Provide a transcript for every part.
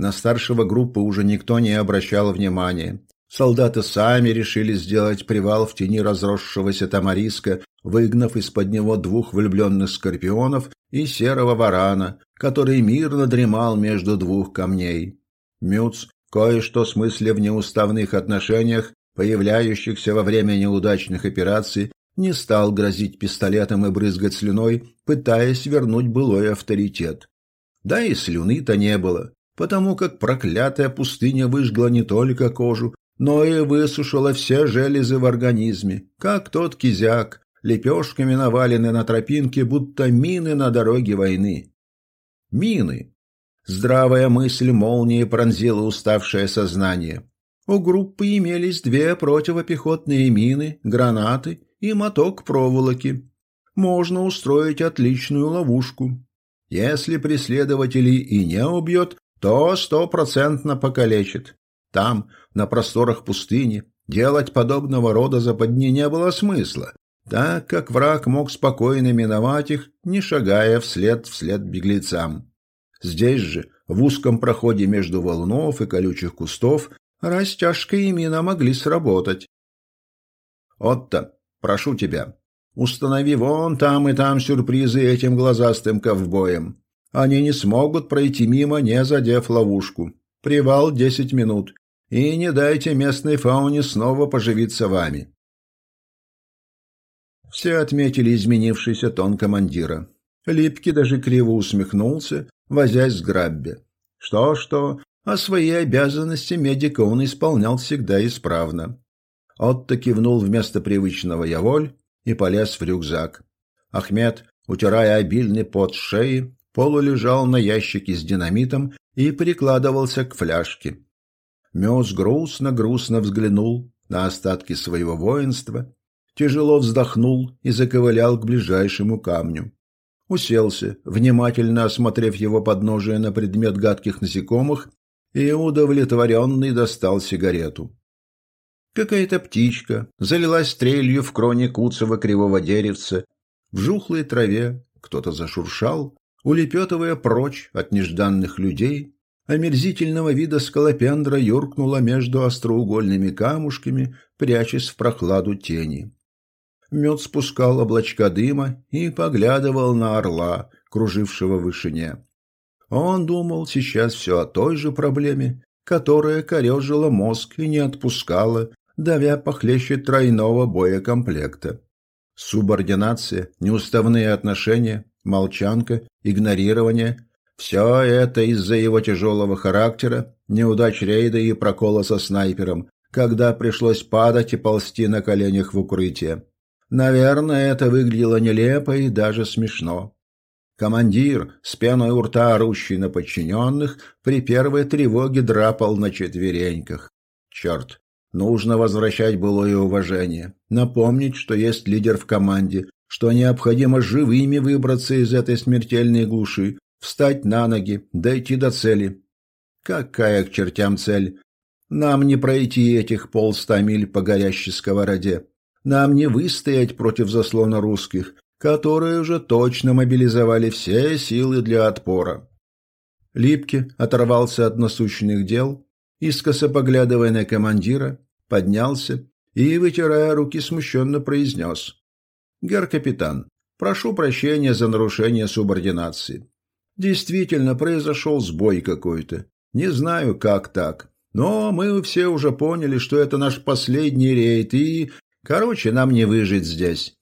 На старшего группы уже никто не обращал внимания. Солдаты сами решили сделать привал в тени разросшегося тамариска, выгнав из-под него двух влюбленных скорпионов и серого варана, который мирно дремал между двух камней. Мюц, кое-что смысле в неуставных отношениях, появляющихся во время неудачных операций, не стал грозить пистолетом и брызгать слюной, пытаясь вернуть былой авторитет. Да и слюны-то не было, потому как проклятая пустыня выжгла не только кожу, но и высушила все железы в организме, как тот кизяк, лепешками навалены на тропинке, будто мины на дороге войны. Мины. Здравая мысль молнии пронзила уставшее сознание. У группы имелись две противопехотные мины, гранаты и моток проволоки. Можно устроить отличную ловушку. Если преследователей и не убьет, то стопроцентно покалечит. Там, на просторах пустыни, делать подобного рода западни не было смысла, так как враг мог спокойно миновать их, не шагая вслед вслед беглецам. Здесь же, в узком проходе между валунов и колючих кустов, растяжка и мина могли сработать. «Отто, прошу тебя, установи вон там и там сюрпризы этим глазастым ковбоям. Они не смогут пройти мимо, не задев ловушку. Привал десять минут и не дайте местной фауне снова поживиться вами. Все отметили изменившийся тон командира. Липкий даже криво усмехнулся, возясь с Граббе. Что-что, а свои обязанности медика он исполнял всегда исправно. Отто кивнул вместо привычного «яволь» и полез в рюкзак. Ахмед, утирая обильный пот шеи, полулежал на ящике с динамитом и прикладывался к фляжке. Мёс грустно-грустно взглянул на остатки своего воинства, тяжело вздохнул и заковылял к ближайшему камню. Уселся, внимательно осмотрев его подножие на предмет гадких насекомых, и удовлетворенный достал сигарету. Какая-то птичка залилась стрелью в кроне куцого кривого деревца. В жухлой траве кто-то зашуршал, улепетывая прочь от нежданных людей омерзительного вида скалопендра юркнула между остроугольными камушками, прячась в прохладу тени. Мед спускал облачка дыма и поглядывал на орла, кружившего в вышине. Он думал сейчас все о той же проблеме, которая корежила мозг и не отпускала, давя похлеще тройного боекомплекта. Субординация, неуставные отношения, молчанка, игнорирование все это из-за его тяжелого характера, неудач рейда и прокола со снайпером, когда пришлось падать и ползти на коленях в укрытие. Наверное, это выглядело нелепо и даже смешно. Командир, с пеной у рта орущий на подчиненных, при первой тревоге драпал на четвереньках. Черт, нужно возвращать былое уважение, напомнить, что есть лидер в команде, что необходимо живыми выбраться из этой смертельной глуши, встать на ноги, дойти до цели. Какая к чертям цель? Нам не пройти этих полста миль по горящей сковороде. Нам не выстоять против заслона русских, которые уже точно мобилизовали все силы для отпора. Липки оторвался от насущных дел, искоса поглядывая на командира, поднялся и, вытирая руки, смущенно произнес. «Гер-капитан, прошу прощения за нарушение субординации. Действительно, произошел сбой какой-то. Не знаю, как так. Но мы все уже поняли, что это наш последний рейд, и... Короче, нам не выжить здесь.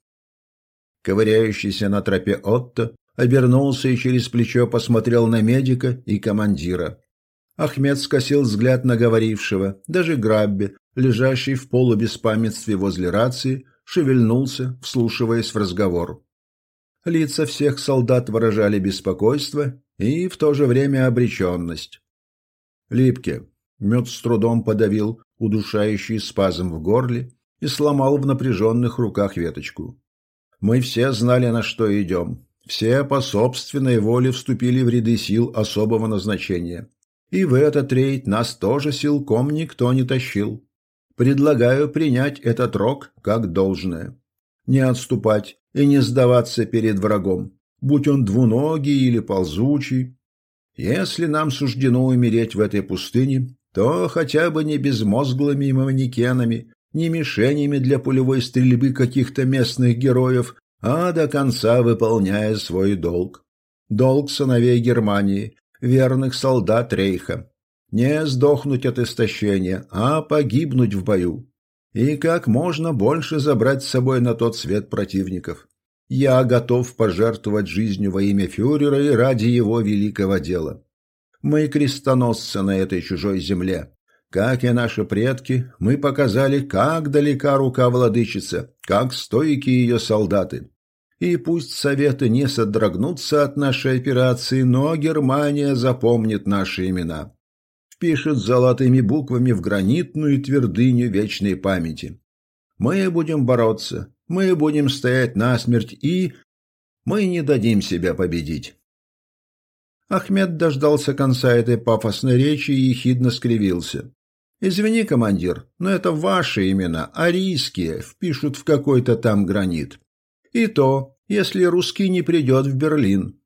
Ковыряющийся на тропе Отто обернулся и через плечо посмотрел на медика и командира. Ахмед скосил взгляд на говорившего, даже Грабби, лежащий в полубеспамятстве возле рации, шевельнулся, вслушиваясь в разговор. Лица всех солдат выражали беспокойство и в то же время обреченность. Липке мед с трудом подавил удушающий спазм в горле и сломал в напряженных руках веточку. Мы все знали, на что идем. Все по собственной воле вступили в ряды сил особого назначения. И в этот рейд нас тоже силком никто не тащил. Предлагаю принять этот рок как должное. Не отступать, и не сдаваться перед врагом, будь он двуногий или ползучий. Если нам суждено умереть в этой пустыне, то хотя бы не безмозглыми манекенами, не мишенями для пулевой стрельбы каких-то местных героев, а до конца выполняя свой долг. Долг сыновей Германии, верных солдат Рейха. Не сдохнуть от истощения, а погибнуть в бою. И как можно больше забрать с собой на тот свет противников. Я готов пожертвовать жизнью во имя фюрера и ради его великого дела. Мы крестоносцы на этой чужой земле. Как и наши предки, мы показали, как далека рука владычицы, как стойки ее солдаты. И пусть Советы не содрогнутся от нашей операции, но Германия запомнит наши имена. Впишет золотыми буквами в гранитную твердыню вечной памяти. Мы будем бороться, мы будем стоять насмерть и... Мы не дадим себя победить. Ахмед дождался конца этой пафосной речи и ехидно скривился. «Извини, командир, но это ваши имена, арийские, впишут в какой-то там гранит. И то, если русский не придет в Берлин.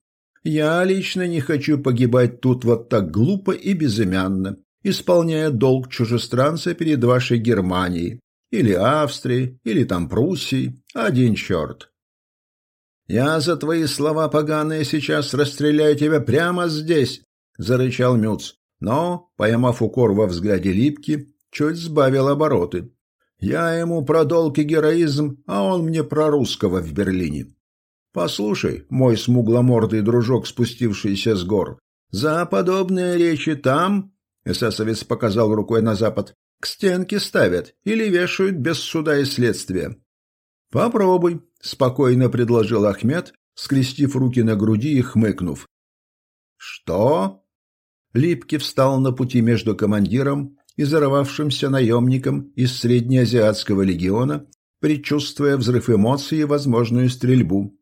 Я лично не хочу погибать тут вот так глупо и безымянно, исполняя долг чужестранца перед вашей Германией, или Австрией, или там Пруссией, один черт. Я за твои слова поганые сейчас расстреляю тебя прямо здесь, зарычал Мюц но, поймав укор во взгляде Липки, чуть сбавил обороты. Я ему про долг и героизм, а он мне про русского в Берлине. Послушай, мой смугломордый дружок, спустившийся с гор, за подобные речи там, эсэсовец показал рукой на запад, к стенке ставят или вешают без суда и следствия. Попробуй, спокойно предложил Ахмед, скрестив руки на груди и хмыкнув. Что? Липки встал на пути между командиром и зарывавшимся наемником из Среднеазиатского легиона, предчувствуя взрыв эмоций и возможную стрельбу.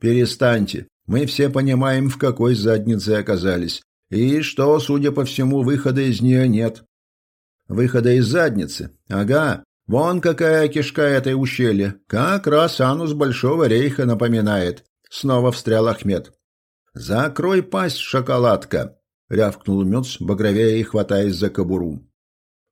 «Перестаньте. Мы все понимаем, в какой заднице оказались, и что, судя по всему, выхода из нее нет». «Выхода из задницы? Ага. Вон какая кишка этой ущелья. Как раз анус Большого Рейха напоминает». Снова встрял Ахмед. «Закрой пасть, шоколадка!» рявкнул Мёц, багровея и хватаясь за кобуру.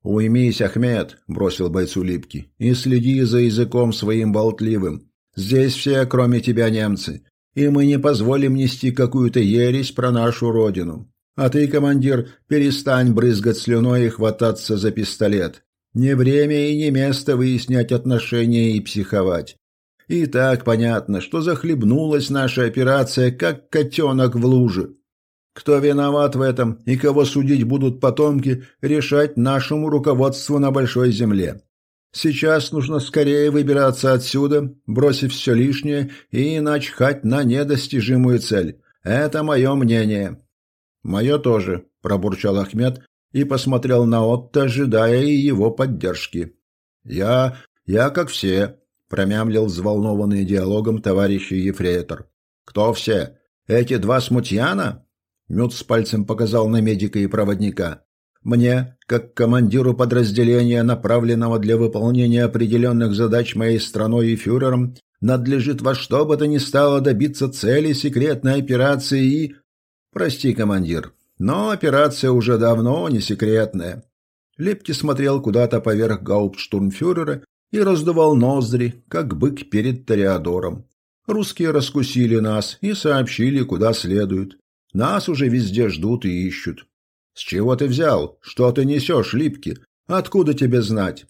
«Уймись, Ахмед!» – бросил бойцу Липки. «И следи за языком своим болтливым. Здесь все, кроме тебя, немцы, и мы не позволим нести какую-то ересь про нашу родину. А ты, командир, перестань брызгать слюной и хвататься за пистолет. Не время и не место выяснять отношения и психовать. И так понятно, что захлебнулась наша операция, как котенок в луже. Кто виноват в этом и кого судить будут потомки, решать нашему руководству на большой земле. Сейчас нужно скорее выбираться отсюда, бросив все лишнее и начхать на недостижимую цель. Это мое мнение. Мое тоже, пробурчал Ахмед и посмотрел на Отто, ожидая его поддержки. Я, я как все, промямлил взволнованный диалогом товарищ Ефрейтор. Кто все? Эти два смутьяна? Мед с пальцем показал на медика и проводника. Мне, как командиру подразделения, направленного для выполнения определенных задач моей страной и фюрером, надлежит во что бы то ни стало добиться цели секретной операции и... Прости, командир, но операция уже давно не секретная. Лепки смотрел куда-то поверх гауптштурмфюрера и раздувал ноздри, как бык перед Тореадором. Русские раскусили нас и сообщили, куда следует. Нас уже везде ждут и ищут. С чего ты взял? Что ты несешь, Липки? Откуда тебе знать?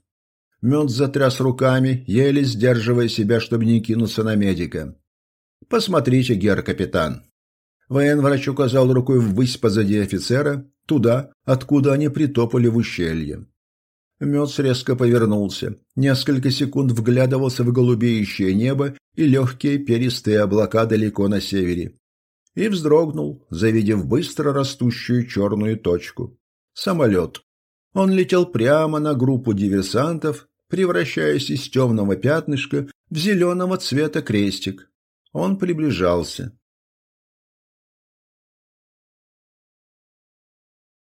Мед затряс руками, еле сдерживая себя, чтобы не кинуться на медика. Посмотрите, гер-капитан. Военврач указал рукой ввысь позади офицера, туда, откуда они притопали в ущелье. Мёц резко повернулся, несколько секунд вглядывался в голубеющее небо и легкие перистые облака далеко на севере и вздрогнул, завидев быстро растущую черную точку. Самолет. Он летел прямо на группу диверсантов, превращаясь из темного пятнышка в зеленого цвета крестик. Он приближался.